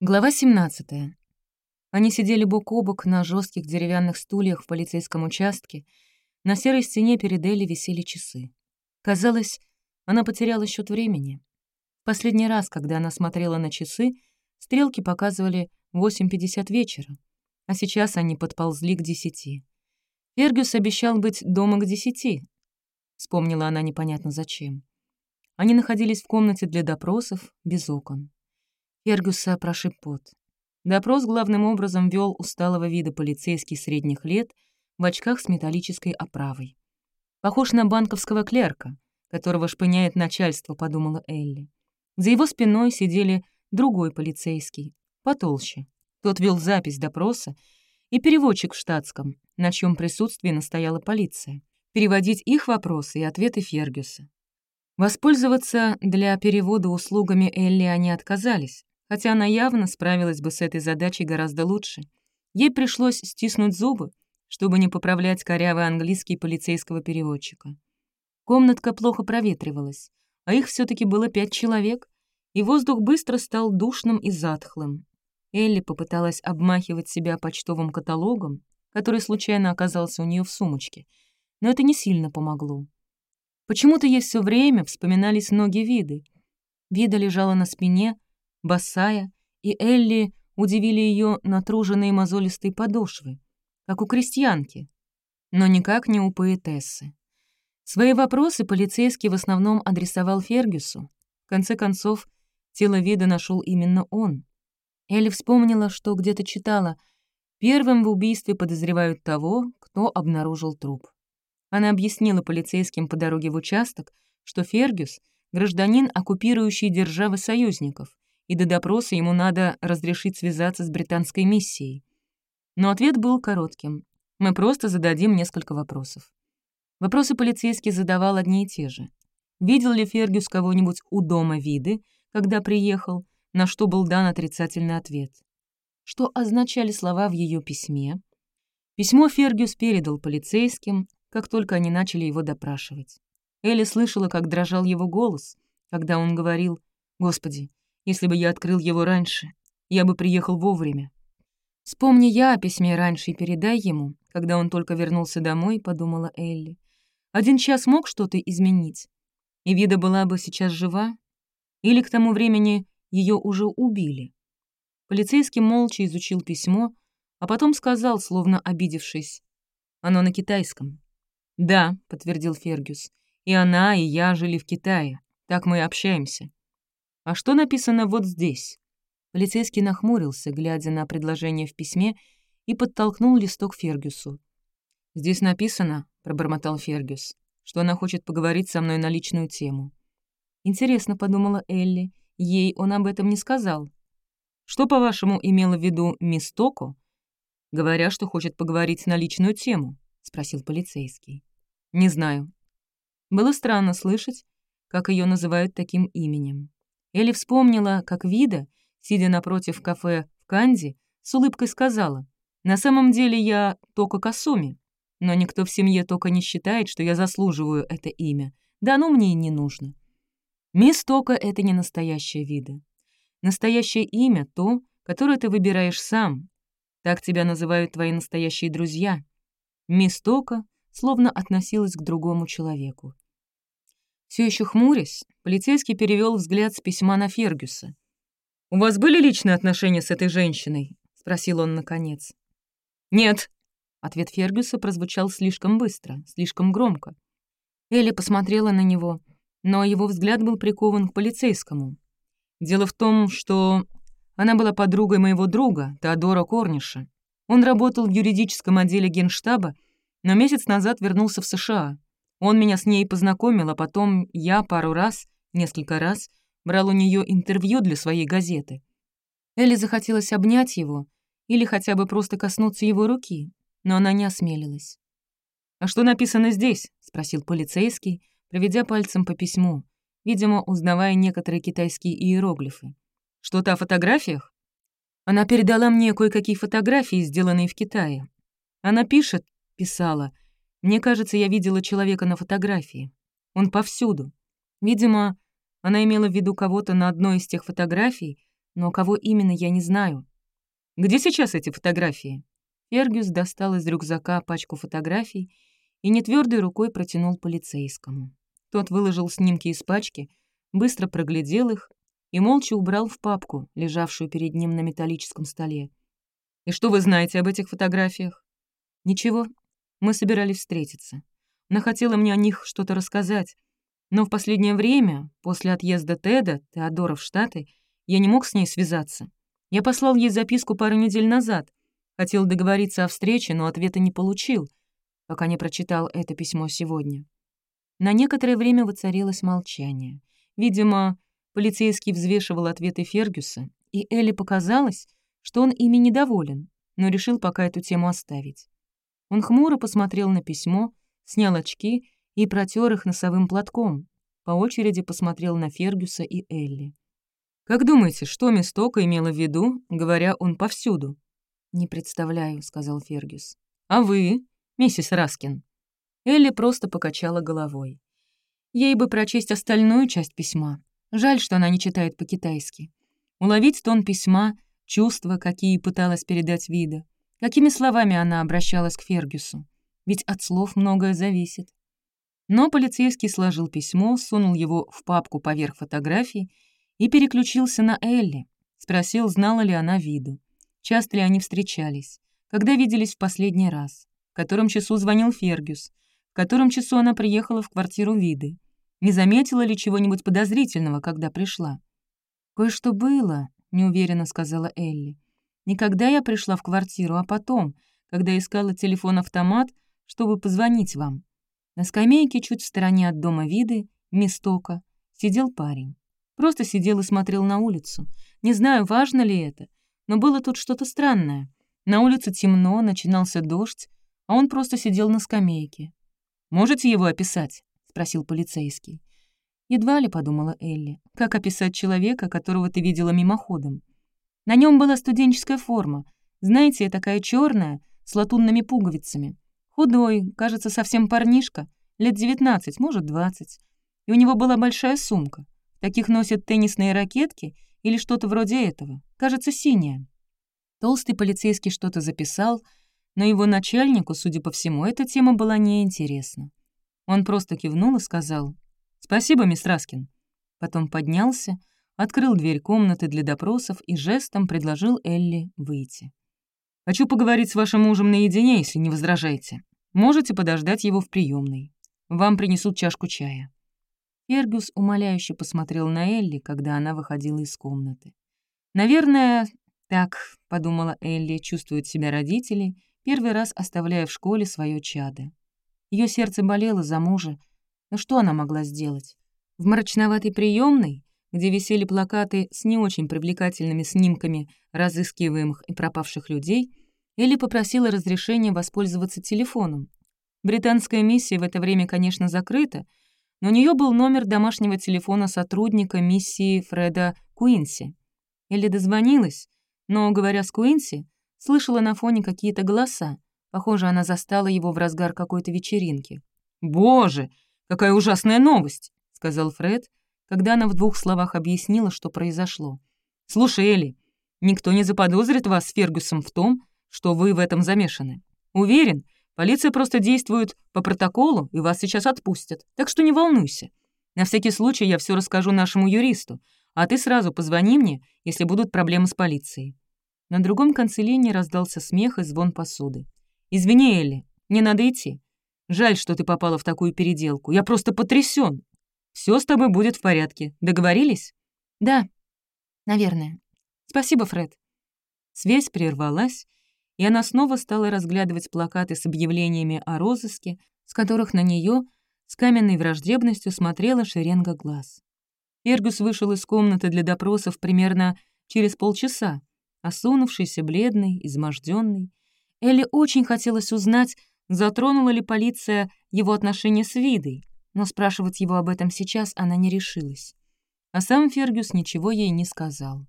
Глава 17. Они сидели бок о бок на жестких деревянных стульях в полицейском участке. На серой стене перед Элли висели часы. Казалось, она потеряла счет времени. Последний раз, когда она смотрела на часы, стрелки показывали 8.50 вечера, а сейчас они подползли к десяти. Фергюс обещал быть дома к десяти. Вспомнила она непонятно зачем. Они находились в комнате для допросов, без окон. Фергюса прошиб пот. Допрос главным образом вел усталого вида полицейский средних лет в очках с металлической оправой. Похож на банковского клерка, которого шпыняет начальство, подумала Элли. За его спиной сидели другой полицейский, потолще. Тот вел запись допроса и переводчик в штатском, на чьем присутствии настояла полиция, переводить их вопросы и ответы Фергюса. Воспользоваться для перевода услугами Элли они отказались, хотя она явно справилась бы с этой задачей гораздо лучше. Ей пришлось стиснуть зубы, чтобы не поправлять корявый английский полицейского переводчика. Комнатка плохо проветривалась, а их все таки было пять человек, и воздух быстро стал душным и затхлым. Элли попыталась обмахивать себя почтовым каталогом, который случайно оказался у нее в сумочке, но это не сильно помогло. Почему-то ей все время вспоминались ноги Виды. Вида лежала на спине, босая, и Элли удивили ее натруженные мозолистые подошвы, как у крестьянки, но никак не у поэтессы. Свои вопросы полицейский в основном адресовал Фергюсу. В конце концов, тело вида нашел именно он. Элли вспомнила, что где-то читала «Первым в убийстве подозревают того, кто обнаружил труп». Она объяснила полицейским по дороге в участок, что Фергюс — гражданин, оккупирующий державы союзников, и до допроса ему надо разрешить связаться с британской миссией. Но ответ был коротким. Мы просто зададим несколько вопросов. Вопросы полицейский задавал одни и те же. Видел ли Фергюс кого-нибудь у дома виды, когда приехал, на что был дан отрицательный ответ? Что означали слова в ее письме? Письмо Фергюс передал полицейским, как только они начали его допрашивать. Элли слышала, как дрожал его голос, когда он говорил «Господи, если бы я открыл его раньше, я бы приехал вовремя. «Вспомни я о письме раньше и передай ему, когда он только вернулся домой», — подумала Элли. «Один час мог что-то изменить, и Вида была бы сейчас жива, или к тому времени ее уже убили». Полицейский молча изучил письмо, а потом сказал, словно обидевшись, «Оно на китайском». «Да», — подтвердил Фергюс, — «и она, и я жили в Китае. Так мы и общаемся. «А что написано вот здесь?» Полицейский нахмурился, глядя на предложение в письме, и подтолкнул листок Фергюсу. «Здесь написано», — пробормотал Фергюс, «что она хочет поговорить со мной на личную тему». «Интересно», — подумала Элли, — ей он об этом не сказал. «Что, по-вашему, имела в виду мисс Токо?» «Говоря, что хочет поговорить на личную тему», — спросил полицейский. «Не знаю». Было странно слышать, как ее называют таким именем. Элли вспомнила, как Вида, сидя напротив кафе в Канди, с улыбкой сказала, «На самом деле я Тока Касуми, но никто в семье Тока не считает, что я заслуживаю это имя, да оно мне и не нужно». Мисс Тока — это не настоящее Вида. Настоящее имя — то, которое ты выбираешь сам. Так тебя называют твои настоящие друзья. Мисс Тока словно относилась к другому человеку. Все еще хмурясь, полицейский перевел взгляд с письма на Фергюса. «У вас были личные отношения с этой женщиной?» — спросил он наконец. «Нет». Ответ Фергюса прозвучал слишком быстро, слишком громко. Элли посмотрела на него, но его взгляд был прикован к полицейскому. «Дело в том, что она была подругой моего друга, Теодора Корниша. Он работал в юридическом отделе генштаба, но месяц назад вернулся в США. Он меня с ней познакомил, а потом я пару раз, несколько раз, брал у нее интервью для своей газеты. Элли захотелось обнять его или хотя бы просто коснуться его руки, но она не осмелилась. «А что написано здесь?» — спросил полицейский, проведя пальцем по письму, видимо, узнавая некоторые китайские иероглифы. «Что-то о фотографиях?» Она передала мне кое-какие фотографии, сделанные в Китае. Она пишет, писала — мне кажется, я видела человека на фотографии. Он повсюду. Видимо, она имела в виду кого-то на одной из тех фотографий, но кого именно, я не знаю. Где сейчас эти фотографии?» Фергюс достал из рюкзака пачку фотографий и нетвердой рукой протянул полицейскому. Тот выложил снимки из пачки, быстро проглядел их и молча убрал в папку, лежавшую перед ним на металлическом столе. «И что вы знаете об этих фотографиях?» «Ничего. Мы собирались встретиться. Она хотела мне о них что-то рассказать. Но в последнее время, после отъезда Теда, Теодора в Штаты, я не мог с ней связаться. Я послал ей записку пару недель назад. Хотел договориться о встрече, но ответа не получил, пока не прочитал это письмо сегодня. На некоторое время воцарилось молчание. Видимо, полицейский взвешивал ответы Фергюса, и Элли показалось, что он ими недоволен, но решил пока эту тему оставить. Он хмуро посмотрел на письмо, снял очки и протер их носовым платком, по очереди посмотрел на Фергюса и Элли. «Как думаете, что Мистока имела в виду, говоря он повсюду?» «Не представляю», — сказал Фергюс. «А вы, миссис Раскин?» Элли просто покачала головой. Ей бы прочесть остальную часть письма. Жаль, что она не читает по-китайски. Уловить тон письма, чувства, какие пыталась передать вида. Какими словами она обращалась к Фергюсу. Ведь от слов многое зависит. Но полицейский сложил письмо, сунул его в папку поверх фотографий и переключился на Элли. Спросил, знала ли она виду, часто ли они встречались, когда виделись в последний раз, в котором часу звонил Фергюс, в котором часу она приехала в квартиру Виды, не заметила ли чего-нибудь подозрительного, когда пришла. «Кое-что было», — неуверенно сказала Элли. «Никогда я пришла в квартиру, а потом, когда искала телефон-автомат, чтобы позвонить вам. На скамейке чуть в стороне от дома Виды, Мистока, сидел парень. Просто сидел и смотрел на улицу. Не знаю, важно ли это, но было тут что-то странное. На улице темно, начинался дождь, а он просто сидел на скамейке. «Можете его описать?» — спросил полицейский. Едва ли, — подумала Элли, — как описать человека, которого ты видела мимоходом. На нем была студенческая форма, знаете, такая черная, с латунными пуговицами. Худой, кажется, совсем парнишка, лет девятнадцать, может, двадцать. И у него была большая сумка. Таких носят теннисные ракетки или что-то вроде этого. Кажется, синяя. Толстый полицейский что-то записал, но его начальнику, судя по всему, эта тема была неинтересна. Он просто кивнул и сказал «Спасибо, мисс Раскин». Потом поднялся, открыл дверь комнаты для допросов и жестом предложил Элли выйти. «Хочу поговорить с вашим мужем наедине, если не возражаете. Можете подождать его в приемной. Вам принесут чашку чая». Фергюс умоляюще посмотрел на Элли, когда она выходила из комнаты. «Наверное, так», — подумала Элли, — чувствуют себя родители, первый раз оставляя в школе свое чадо. Ее сердце болело за мужа, но что она могла сделать? В мрачноватой приемной, где висели плакаты с не очень привлекательными снимками разыскиваемых и пропавших людей, Элли попросила разрешения воспользоваться телефоном. Британская миссия в это время, конечно, закрыта, но у нее был номер домашнего телефона сотрудника миссии Фреда Куинси. Элли дозвонилась, но, говоря с Куинси, слышала на фоне какие-то голоса. Похоже, она застала его в разгар какой-то вечеринки. «Боже, какая ужасная новость!» — сказал Фред, когда она в двух словах объяснила, что произошло. «Слушай, Элли, никто не заподозрит вас с Фергюсом в том, что вы в этом замешаны. Уверен, Полиция просто действует по протоколу, и вас сейчас отпустят. Так что не волнуйся. На всякий случай я все расскажу нашему юристу, а ты сразу позвони мне, если будут проблемы с полицией». На другом конце линии раздался смех и звон посуды. «Извини, Элли, мне надо идти. Жаль, что ты попала в такую переделку. Я просто потрясен. Все с тобой будет в порядке. Договорились?» «Да, наверное. Спасибо, Фред». Связь прервалась, и она снова стала разглядывать плакаты с объявлениями о розыске, с которых на нее с каменной враждебностью смотрела шеренга глаз. Фергус вышел из комнаты для допросов примерно через полчаса, осунувшийся, бледный, изможденный. Элли очень хотелось узнать, затронула ли полиция его отношения с Видой, но спрашивать его об этом сейчас она не решилась. А сам Фергюс ничего ей не сказал.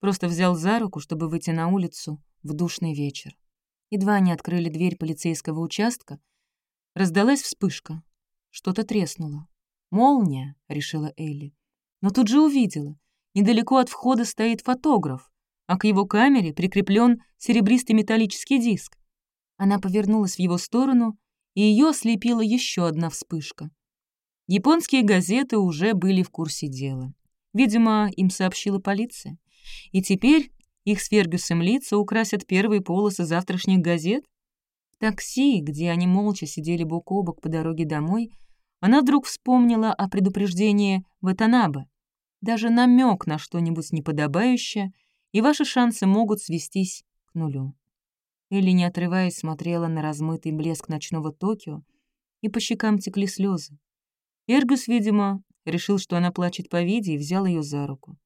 Просто взял за руку, чтобы выйти на улицу, в душный вечер. Едва они открыли дверь полицейского участка, раздалась вспышка. Что-то треснуло. «Молния», — решила Элли. Но тут же увидела. недалеко от входа стоит фотограф, а к его камере прикреплен серебристый металлический диск. Она повернулась в его сторону, и ее ослепила еще одна вспышка. Японские газеты уже были в курсе дела. Видимо, им сообщила полиция. И теперь их с Фергюсом лица украсят первые полосы завтрашних газет? В такси, где они молча сидели бок о бок по дороге домой, она вдруг вспомнила о предупреждении Ватанабе. Даже намек на что-нибудь неподобающее, и ваши шансы могут свестись к нулю. Элли, не отрываясь, смотрела на размытый блеск ночного Токио, и по щекам текли слезы. Эргус, видимо, решил, что она плачет по виде, и взял ее за руку.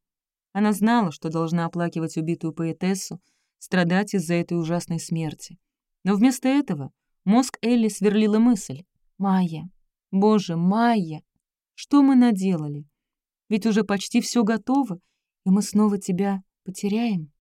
Она знала, что должна оплакивать убитую поэтессу, страдать из-за этой ужасной смерти. Но вместо этого мозг Элли сверлила мысль. «Майя! Боже, Майя! Что мы наделали? Ведь уже почти все готово, и мы снова тебя потеряем».